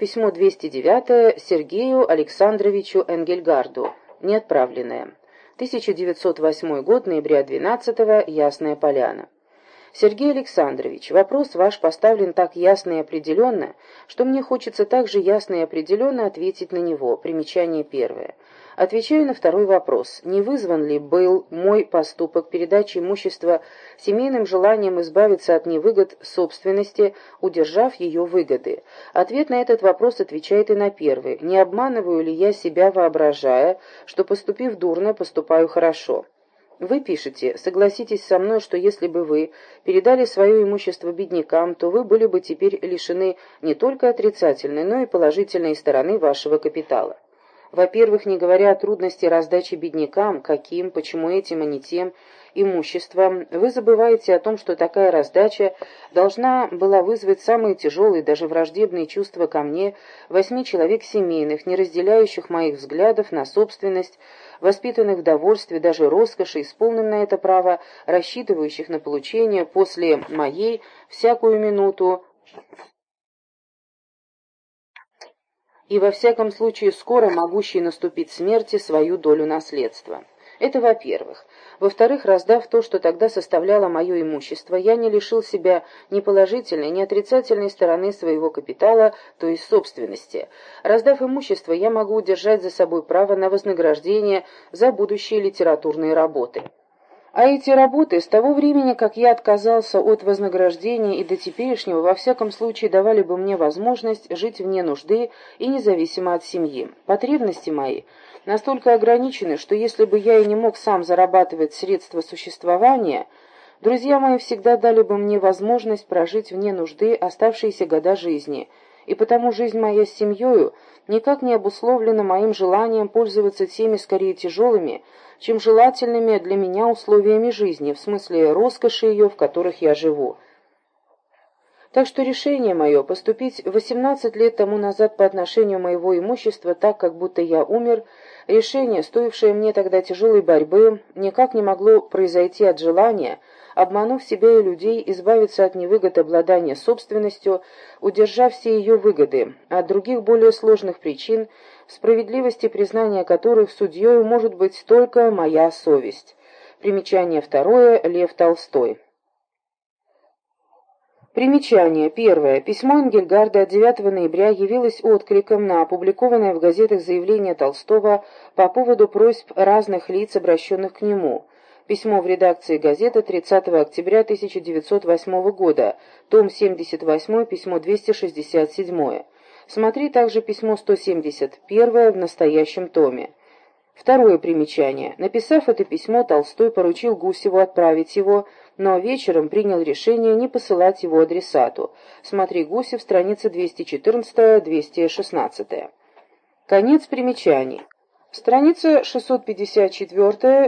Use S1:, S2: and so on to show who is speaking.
S1: Письмо 209 Сергею Александровичу Энгельгарду. Неотправленное. 1908 год, ноября 12 -го, Ясная Поляна. Сергей Александрович, вопрос ваш поставлен так ясно и определенно, что мне хочется также ясно и определенно ответить на него. Примечание первое. Отвечаю на второй вопрос. Не вызван ли был мой поступок передачи имущества семейным желанием избавиться от невыгод собственности, удержав ее выгоды? Ответ на этот вопрос отвечает и на первый. Не обманываю ли я себя, воображая, что, поступив дурно, поступаю хорошо? Вы пишете, согласитесь со мной, что если бы вы передали свое имущество беднякам, то вы были бы теперь лишены не только отрицательной, но и положительной стороны вашего капитала. Во-первых, не говоря о трудности раздачи беднякам, каким, почему этим, а не тем, имуществом, вы забываете о том, что такая раздача должна была вызвать самые тяжелые, даже враждебные чувства ко мне восьми человек семейных, не разделяющих моих взглядов на собственность, воспитанных в довольстве, даже роскоши, с полным на это право, рассчитывающих на получение после моей всякую минуту и во всяком случае скоро могущей наступить смерти свою долю наследства. Это во-первых. Во-вторых, раздав то, что тогда составляло мое имущество, я не лишил себя ни положительной, ни отрицательной стороны своего капитала, то есть собственности. Раздав имущество, я могу удержать за собой право на вознаграждение за будущие литературные работы. А эти работы с того времени, как я отказался от вознаграждения и до теперешнего, во всяком случае давали бы мне возможность жить вне нужды и независимо от семьи. Потребности мои настолько ограничены, что если бы я и не мог сам зарабатывать средства существования, друзья мои всегда дали бы мне возможность прожить вне нужды оставшиеся года жизни, и потому жизнь моя с семьей никак не обусловлена моим желанием пользоваться теми скорее тяжелыми, чем желательными для меня условиями жизни, в смысле роскоши ее, в которых я живу. Так что решение мое поступить 18 лет тому назад по отношению моего имущества так, как будто я умер, решение, стоившее мне тогда тяжелой борьбы, никак не могло произойти от желания, обманув себя и людей, избавиться от невыгод обладания собственностью, удержав все ее выгоды, от других более сложных причин, справедливости признания которых судьей может быть только моя совесть. Примечание второе. Лев Толстой. Примечание. Первое. Письмо Энгельгарда от 9 ноября явилось откликом на опубликованное в газетах заявление Толстого по поводу просьб разных лиц, обращенных к нему. Письмо в редакции газеты 30 октября 1908 года, том 78, письмо 267. Смотри также письмо 171 в настоящем томе. Второе примечание. Написав это письмо, Толстой поручил Гусеву отправить его, но вечером принял решение не посылать его адресату. Смотри Гусев, страница 214-216. Конец примечаний. Страница 654